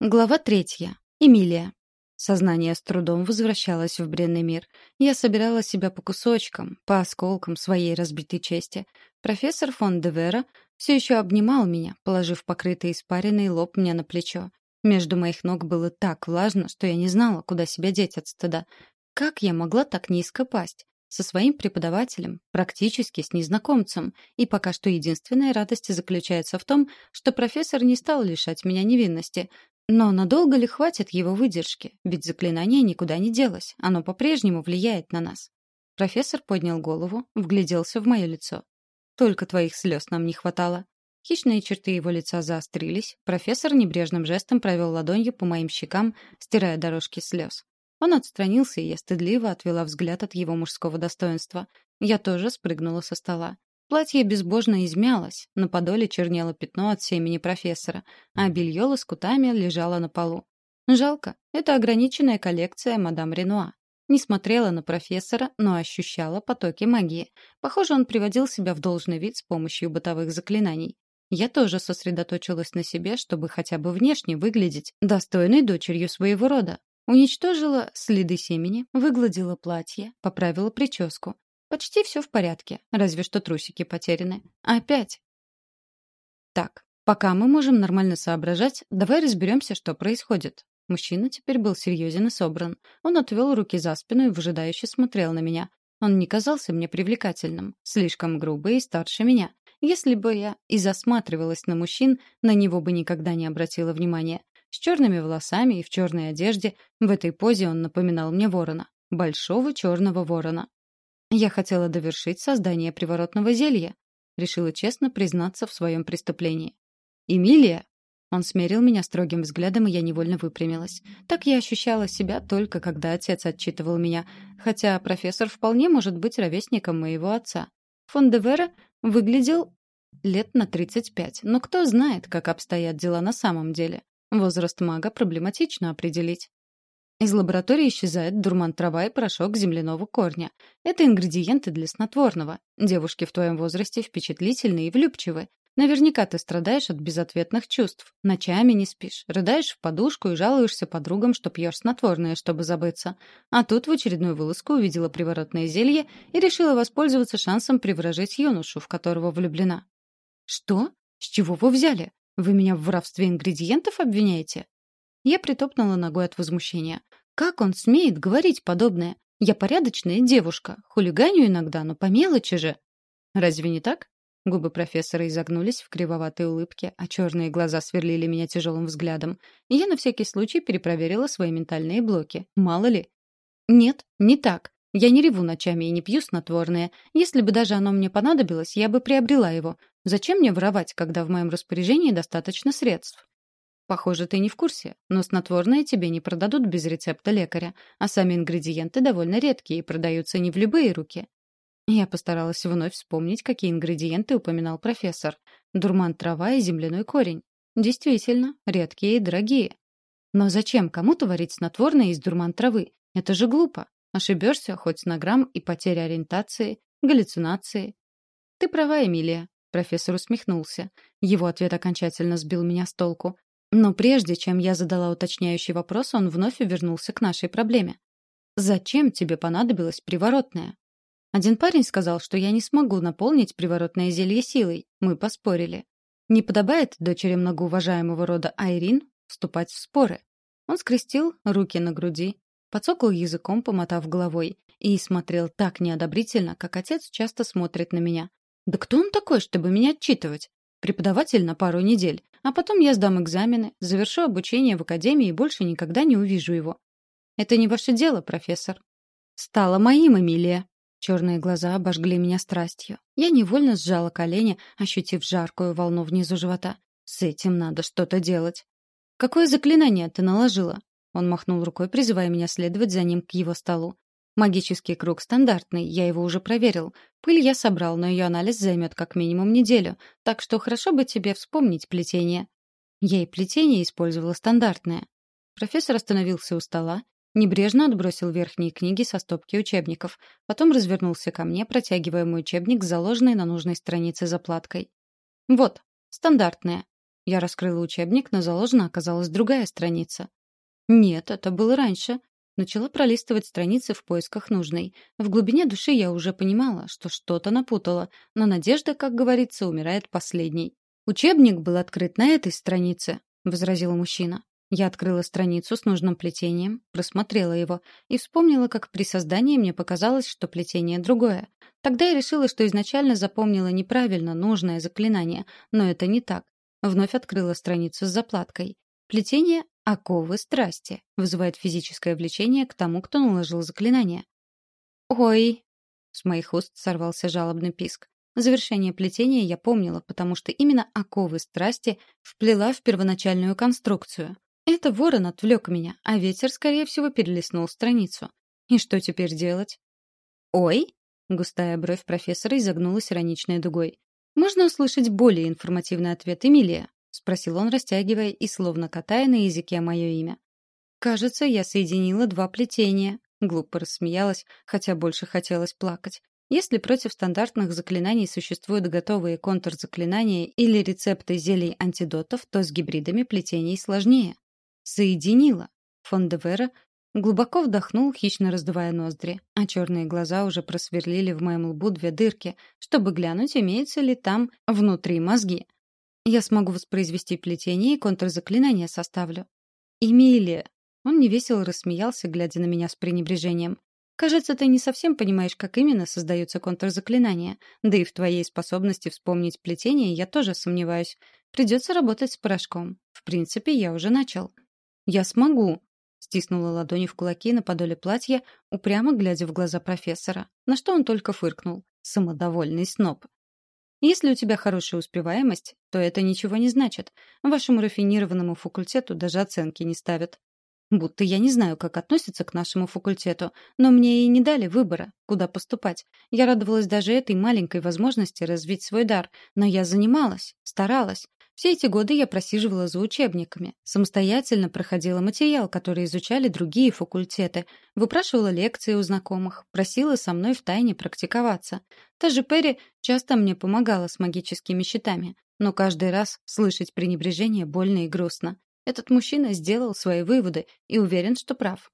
Глава третья. Эмилия. Сознание с трудом возвращалось в бренный мир. Я собирала себя по кусочкам, по осколкам своей разбитой чести. Профессор фон де Вера все еще обнимал меня, положив покрытый испаренный лоб мне на плечо. Между моих ног было так влажно, что я не знала, куда себя деть от стыда. Как я могла так низко пасть? Со своим преподавателем, практически с незнакомцем. И пока что единственная радость заключается в том, что профессор не стал лишать меня невинности, но надолго ли хватит его выдержки? Ведь заклинание никуда не делось, оно по-прежнему влияет на нас. Профессор поднял голову, вгляделся в мое лицо. Только твоих слез нам не хватало. Хищные черты его лица заострились, профессор небрежным жестом провел ладонью по моим щекам, стирая дорожки слез. Он отстранился, и я стыдливо отвела взгляд от его мужского достоинства. Я тоже спрыгнула со стола. Платье безбожно измялось, на подоле чернело пятно от семени профессора, а белье лоскутами лежало на полу. Жалко, это ограниченная коллекция мадам Ренуа. Не смотрела на профессора, но ощущала потоки магии. Похоже, он приводил себя в должный вид с помощью бытовых заклинаний. Я тоже сосредоточилась на себе, чтобы хотя бы внешне выглядеть достойной дочерью своего рода. Уничтожила следы семени, выгладила платье, поправила прическу. Почти все в порядке, разве что трусики потеряны. Опять. Так, пока мы можем нормально соображать, давай разберемся, что происходит. Мужчина теперь был серьезен и собран. Он отвел руки за спину и выжидающе смотрел на меня. Он не казался мне привлекательным, слишком грубый и старше меня. Если бы я и засматривалась на мужчин, на него бы никогда не обратила внимания. С черными волосами и в черной одежде, в этой позе он напоминал мне ворона. Большого черного ворона. Я хотела довершить создание приворотного зелья. Решила честно признаться в своем преступлении. «Эмилия!» Он смерил меня строгим взглядом, и я невольно выпрямилась. Так я ощущала себя только, когда отец отчитывал меня, хотя профессор вполне может быть ровесником моего отца. Фон де Вера выглядел лет на 35, но кто знает, как обстоят дела на самом деле. Возраст мага проблематично определить. Из лаборатории исчезает дурман трава и порошок земляного корня. Это ингредиенты для снотворного. Девушки в твоем возрасте впечатлительны и влюбчивы. Наверняка ты страдаешь от безответных чувств. Ночами не спишь, рыдаешь в подушку и жалуешься подругам, что пьешь снотворное, чтобы забыться. А тут в очередную вылазку увидела приворотное зелье и решила воспользоваться шансом приворожить юношу, в которого влюблена. «Что? С чего вы взяли? Вы меня в воровстве ингредиентов обвиняете?» Я притопнула ногой от возмущения. Как он смеет говорить подобное? Я порядочная девушка, хулиганю иногда, но по мелочи же. Разве не так? Губы профессора изогнулись в кривоватой улыбке, а черные глаза сверлили меня тяжелым взглядом. Я на всякий случай перепроверила свои ментальные блоки. Мало ли. Нет, не так. Я не реву ночами и не пью снотворное. Если бы даже оно мне понадобилось, я бы приобрела его. Зачем мне воровать, когда в моем распоряжении достаточно средств? Похоже, ты не в курсе, но снотворное тебе не продадут без рецепта лекаря, а сами ингредиенты довольно редкие и продаются не в любые руки. Я постаралась вновь вспомнить, какие ингредиенты упоминал профессор. Дурман трава и земляной корень. Действительно, редкие и дорогие. Но зачем кому-то варить снотворное из дурман травы? Это же глупо. Ошибешься хоть на грамм и потеря ориентации, галлюцинации. Ты права, Эмилия. Профессор усмехнулся. Его ответ окончательно сбил меня с толку. Но прежде чем я задала уточняющий вопрос, он вновь вернулся к нашей проблеме. «Зачем тебе понадобилось приворотное?» Один парень сказал, что я не смогу наполнить приворотное зелье силой. Мы поспорили. Не подобает дочери многоуважаемого рода Айрин вступать в споры. Он скрестил руки на груди, подсокал языком, помотав головой, и смотрел так неодобрительно, как отец часто смотрит на меня. «Да кто он такой, чтобы меня отчитывать? Преподаватель на пару недель, а потом я сдам экзамены, завершу обучение в академии и больше никогда не увижу его. Это не ваше дело, профессор. Стало моим, Эмилия. Черные глаза обожгли меня страстью. Я невольно сжала колени, ощутив жаркую волну внизу живота. С этим надо что-то делать. Какое заклинание ты наложила? Он махнул рукой, призывая меня следовать за ним к его столу. Магический круг стандартный, я его уже проверил. Пыль я собрал, но ее анализ займет как минимум неделю, так что хорошо бы тебе вспомнить плетение. Я и плетение использовала стандартное. Профессор остановился у стола, небрежно отбросил верхние книги со стопки учебников, потом развернулся ко мне, протягивая мой учебник с заложенной на нужной странице заплаткой. Вот, стандартное. Я раскрыла учебник, но заложена оказалась другая страница. Нет, это было раньше. Начала пролистывать страницы в поисках нужной. В глубине души я уже понимала, что что-то напутала, но надежда, как говорится, умирает последней. «Учебник был открыт на этой странице», — возразил мужчина. Я открыла страницу с нужным плетением, просмотрела его и вспомнила, как при создании мне показалось, что плетение другое. Тогда я решила, что изначально запомнила неправильно нужное заклинание, но это не так. Вновь открыла страницу с заплаткой. Плетение оковы страсти вызывает физическое влечение к тому, кто наложил заклинание. «Ой!» — с моих уст сорвался жалобный писк. Завершение плетения я помнила, потому что именно оковы страсти вплела в первоначальную конструкцию. Это ворон отвлек меня, а ветер, скорее всего, перелистнул страницу. И что теперь делать? «Ой!» — густая бровь профессора изогнулась ироничной дугой. «Можно услышать более информативный ответ, Эмилия?» — спросил он, растягивая и словно катая на языке мое имя. «Кажется, я соединила два плетения», — глупо рассмеялась, хотя больше хотелось плакать. Если против стандартных заклинаний существуют готовые контрзаклинания или рецепты зелий антидотов, то с гибридами плетений сложнее. Соединила. Фон де Вера глубоко вдохнул, хищно раздувая ноздри, а черные глаза уже просверлили в моем лбу две дырки, чтобы глянуть, имеются ли там внутри мозги. Я смогу воспроизвести плетение и контрзаклинание составлю. «Эмилия!» Он невесело рассмеялся, глядя на меня с пренебрежением. «Кажется, ты не совсем понимаешь, как именно создаются контрзаклинания. Да и в твоей способности вспомнить плетение я тоже сомневаюсь. Придется работать с порошком. В принципе, я уже начал». «Я смогу!» — стиснула ладони в кулаки на подоле платья, упрямо глядя в глаза профессора, на что он только фыркнул. Самодовольный сноб. «Если у тебя хорошая успеваемость, то это ничего не значит. Вашему рафинированному факультету даже оценки не ставят. Будто я не знаю, как относятся к нашему факультету, но мне и не дали выбора, куда поступать. Я радовалась даже этой маленькой возможности развить свой дар, но я занималась, старалась, все эти годы я просиживала за учебниками, самостоятельно проходила материал, который изучали другие факультеты, выпрашивала лекции у знакомых, просила со мной втайне практиковаться. Та же Перри часто мне помогала с магическими щитами, но каждый раз слышать пренебрежение больно и грустно. Этот мужчина сделал свои выводы и уверен, что прав.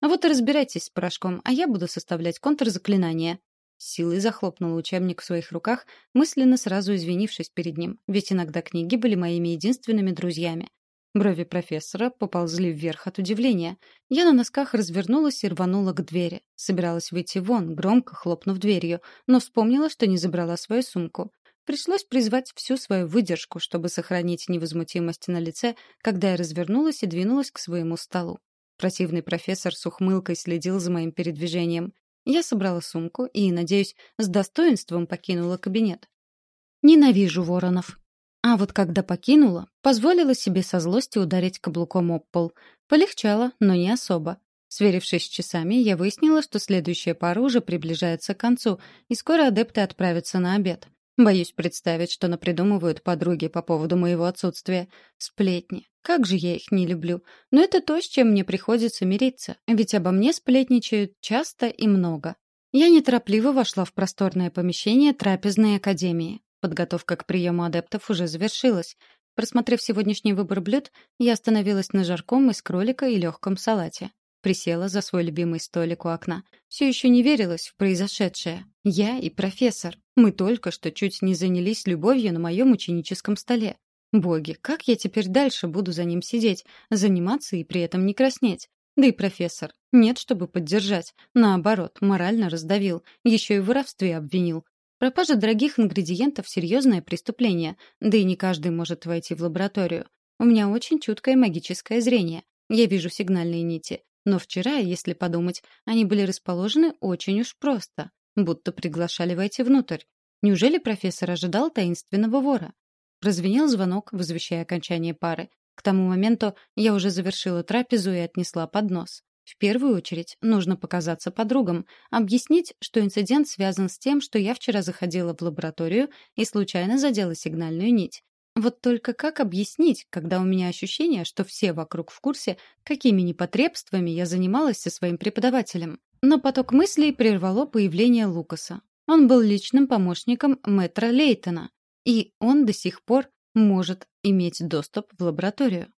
А вот и разбирайтесь с порошком, а я буду составлять контрзаклинания силой захлопнула учебник в своих руках, мысленно сразу извинившись перед ним, ведь иногда книги были моими единственными друзьями. Брови профессора поползли вверх от удивления. Я на носках развернулась и рванула к двери. Собиралась выйти вон, громко хлопнув дверью, но вспомнила, что не забрала свою сумку. Пришлось призвать всю свою выдержку, чтобы сохранить невозмутимость на лице, когда я развернулась и двинулась к своему столу. Противный профессор с ухмылкой следил за моим передвижением. Я собрала сумку и, надеюсь, с достоинством покинула кабинет. Ненавижу воронов. А вот когда покинула, позволила себе со злости ударить каблуком об пол. Полегчало, но не особо. Сверившись с часами, я выяснила, что следующая пара уже приближается к концу, и скоро адепты отправятся на обед. Боюсь представить, что напридумывают подруги по поводу моего отсутствия. Сплетни. Как же я их не люблю. Но это то, с чем мне приходится мириться, ведь обо мне сплетничают часто и много. Я неторопливо вошла в просторное помещение трапезной академии. Подготовка к приему адептов уже завершилась. Просмотрев сегодняшний выбор блюд, я остановилась на жарком из кролика и легком салате. Присела за свой любимый столик у окна. Все еще не верилось в произошедшее. Я и профессор. Мы только что чуть не занялись любовью на моем ученическом столе. Боги, как я теперь дальше буду за ним сидеть, заниматься и при этом не краснеть? Да и профессор. Нет, чтобы поддержать. Наоборот, морально раздавил. Еще и в воровстве обвинил. Пропажа дорогих ингредиентов — серьезное преступление. Да и не каждый может войти в лабораторию. У меня очень чуткое магическое зрение. Я вижу сигнальные нити. Но вчера, если подумать, они были расположены очень уж просто. Будто приглашали войти внутрь. Неужели профессор ожидал таинственного вора? Прозвенел звонок, возвещая окончание пары. К тому моменту я уже завершила трапезу и отнесла поднос. В первую очередь нужно показаться подругам, объяснить, что инцидент связан с тем, что я вчера заходила в лабораторию и случайно задела сигнальную нить. Вот только как объяснить, когда у меня ощущение, что все вокруг в курсе, какими непотребствами я занималась со своим преподавателем? Но поток мыслей прервало появление Лукаса. Он был личным помощником мэтра Лейтона. И он до сих пор может иметь доступ в лабораторию.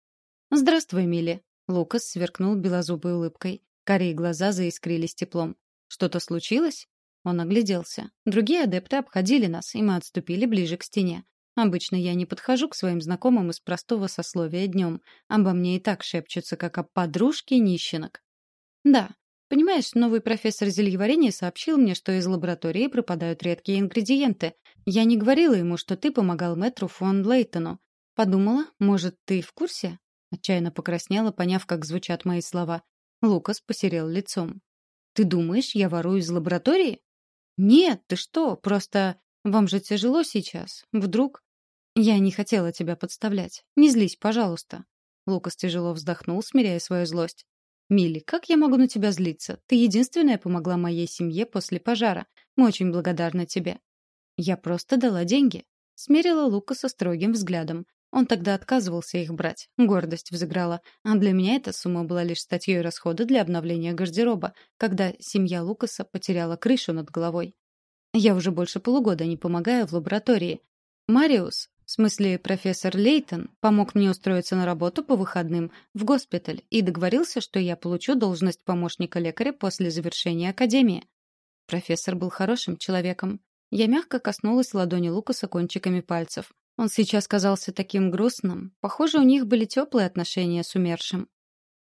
«Здравствуй, Милли!» Лукас сверкнул белозубой улыбкой. Карие глаза заискрились теплом. «Что-то случилось?» Он огляделся. Другие адепты обходили нас, и мы отступили ближе к стене. Обычно я не подхожу к своим знакомым из простого сословия днем. Обо мне и так шепчутся, как о подружке нищенок. Да, понимаешь, новый профессор зельеварения сообщил мне, что из лаборатории пропадают редкие ингредиенты. Я не говорила ему, что ты помогал мэтру фон Лейтону. Подумала, может, ты в курсе? Отчаянно покраснела, поняв, как звучат мои слова. Лукас посерел лицом. «Ты думаешь, я ворую из лаборатории?» «Нет, ты что, просто... Вам же тяжело сейчас. Вдруг...» «Я не хотела тебя подставлять. Не злись, пожалуйста». Лукас тяжело вздохнул, смиряя свою злость. «Милли, как я могу на тебя злиться? Ты единственная помогла моей семье после пожара. Мы очень благодарны тебе». «Я просто дала деньги», — смерила Лукаса строгим взглядом. Он тогда отказывался их брать. Гордость взыграла. А для меня эта сумма была лишь статьей расхода для обновления гардероба, когда семья Лукаса потеряла крышу над головой. Я уже больше полугода не помогаю в лаборатории. Мариус, в смысле профессор Лейтон, помог мне устроиться на работу по выходным в госпиталь и договорился, что я получу должность помощника лекаря после завершения академии. Профессор был хорошим человеком. Я мягко коснулась ладони Лукаса кончиками пальцев. Он сейчас казался таким грустным. Похоже, у них были теплые отношения с умершим.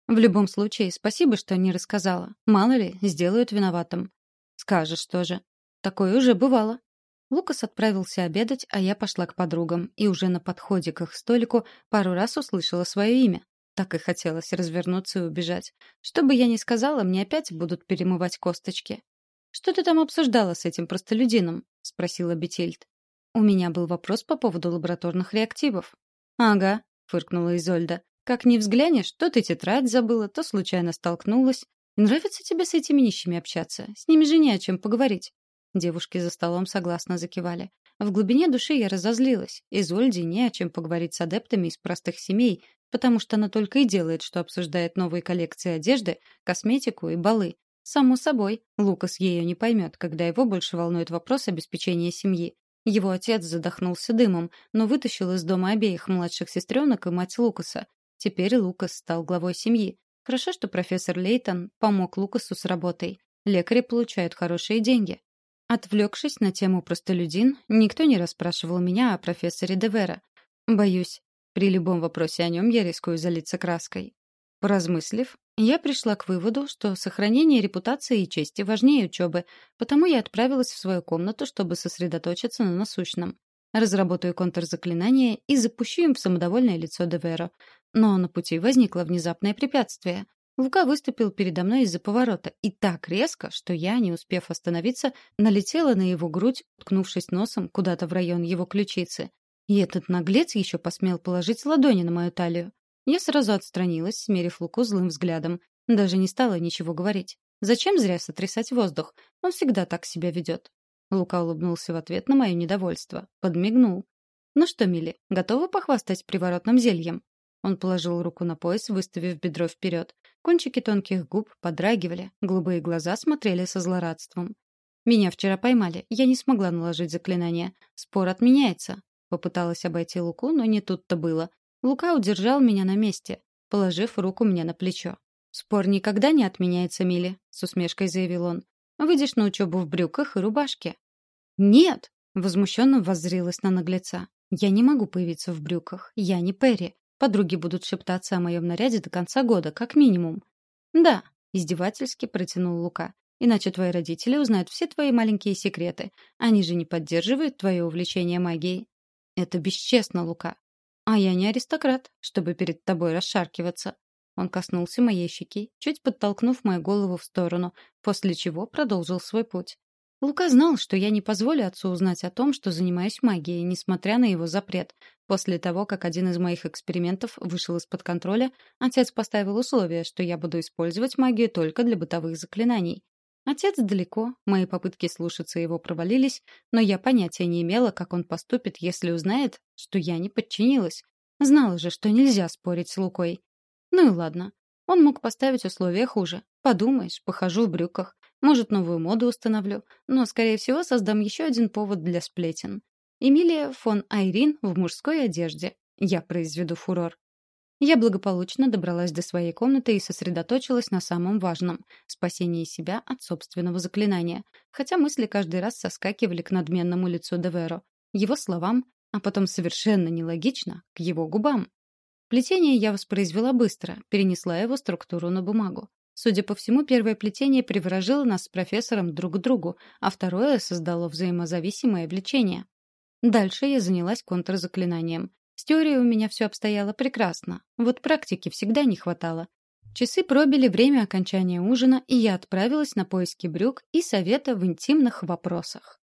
В любом случае, спасибо, что не рассказала. Мало ли, сделают виноватым. Скажешь тоже. Такое уже бывало. Лукас отправился обедать, а я пошла к подругам, и уже на подходе к их столику пару раз услышала свое имя. Так и хотелось развернуться и убежать. Что бы я ни сказала, мне опять будут перемывать косточки. «Что ты там обсуждала с этим простолюдином?» — спросила Бетильд. У меня был вопрос по поводу лабораторных реактивов. «Ага», — фыркнула Изольда. «Как ни взглянешь, то ты тетрадь забыла, то случайно столкнулась. Нравится тебе с этими нищими общаться? С ними же не о чем поговорить». Девушки за столом согласно закивали. В глубине души я разозлилась. Изольде не о чем поговорить с адептами из простых семей, потому что она только и делает, что обсуждает новые коллекции одежды, косметику и балы. Само собой, Лукас ее не поймет, когда его больше волнует вопрос обеспечения семьи. Его отец задохнулся дымом, но вытащил из дома обеих младших сестренок и мать Лукаса. Теперь Лукас стал главой семьи. Хорошо, что профессор Лейтон помог Лукасу с работой. Лекари получают хорошие деньги. Отвлекшись на тему простолюдин, никто не расспрашивал меня о профессоре Девера. Боюсь, при любом вопросе о нем я рискую залиться краской. Поразмыслив, я пришла к выводу, что сохранение репутации и чести важнее учебы, потому я отправилась в свою комнату, чтобы сосредоточиться на насущном. Разработаю контрзаклинание и запущу им в самодовольное лицо Девера. Но на пути возникло внезапное препятствие. Лука выступил передо мной из-за поворота и так резко, что я, не успев остановиться, налетела на его грудь, ткнувшись носом куда-то в район его ключицы. И этот наглец еще посмел положить ладони на мою талию. Я сразу отстранилась, смерив Луку злым взглядом. Даже не стала ничего говорить. Зачем зря сотрясать воздух? Он всегда так себя ведет. Лука улыбнулся в ответ на мое недовольство. Подмигнул. «Ну что, Милли, готова похвастать приворотным зельем?» Он положил руку на пояс, выставив бедро вперед. Кончики тонких губ подрагивали, голубые глаза смотрели со злорадством. «Меня вчера поймали. Я не смогла наложить заклинание. Спор отменяется». Попыталась обойти Луку, но не тут-то было. Лука удержал меня на месте, положив руку мне на плечо. «Спор никогда не отменяется, Милли», — с усмешкой заявил он. «Выйдешь на учебу в брюках и рубашке». «Нет!» — возмущенно воззрилась на наглеца. «Я не могу появиться в брюках. Я не Перри. Подруги будут шептаться о моем наряде до конца года, как минимум». «Да», — издевательски протянул Лука. «Иначе твои родители узнают все твои маленькие секреты. Они же не поддерживают твое увлечение магией». «Это бесчестно, Лука. «А я не аристократ, чтобы перед тобой расшаркиваться». Он коснулся моей щеки, чуть подтолкнув мою голову в сторону, после чего продолжил свой путь. Лука знал, что я не позволю отцу узнать о том, что занимаюсь магией, несмотря на его запрет. После того, как один из моих экспериментов вышел из-под контроля, отец поставил условие, что я буду использовать магию только для бытовых заклинаний. Отец далеко, мои попытки слушаться его провалились, но я понятия не имела, как он поступит, если узнает, что я не подчинилась. Знала же, что нельзя спорить с Лукой. Ну и ладно. Он мог поставить условия хуже. Подумаешь, похожу в брюках. Может, новую моду установлю. Но, скорее всего, создам еще один повод для сплетен. Эмилия фон Айрин в мужской одежде. Я произведу фурор. Я благополучно добралась до своей комнаты и сосредоточилась на самом важном — спасении себя от собственного заклинания. Хотя мысли каждый раз соскакивали к надменному лицу Деверо, его словам, а потом совершенно нелогично, к его губам. Плетение я воспроизвела быстро, перенесла его структуру на бумагу. Судя по всему, первое плетение приворожило нас с профессором друг к другу, а второе создало взаимозависимое влечение. Дальше я занялась контрзаклинанием. С теорией у меня все обстояло прекрасно. Вот практики всегда не хватало. Часы пробили время окончания ужина, и я отправилась на поиски брюк и совета в интимных вопросах.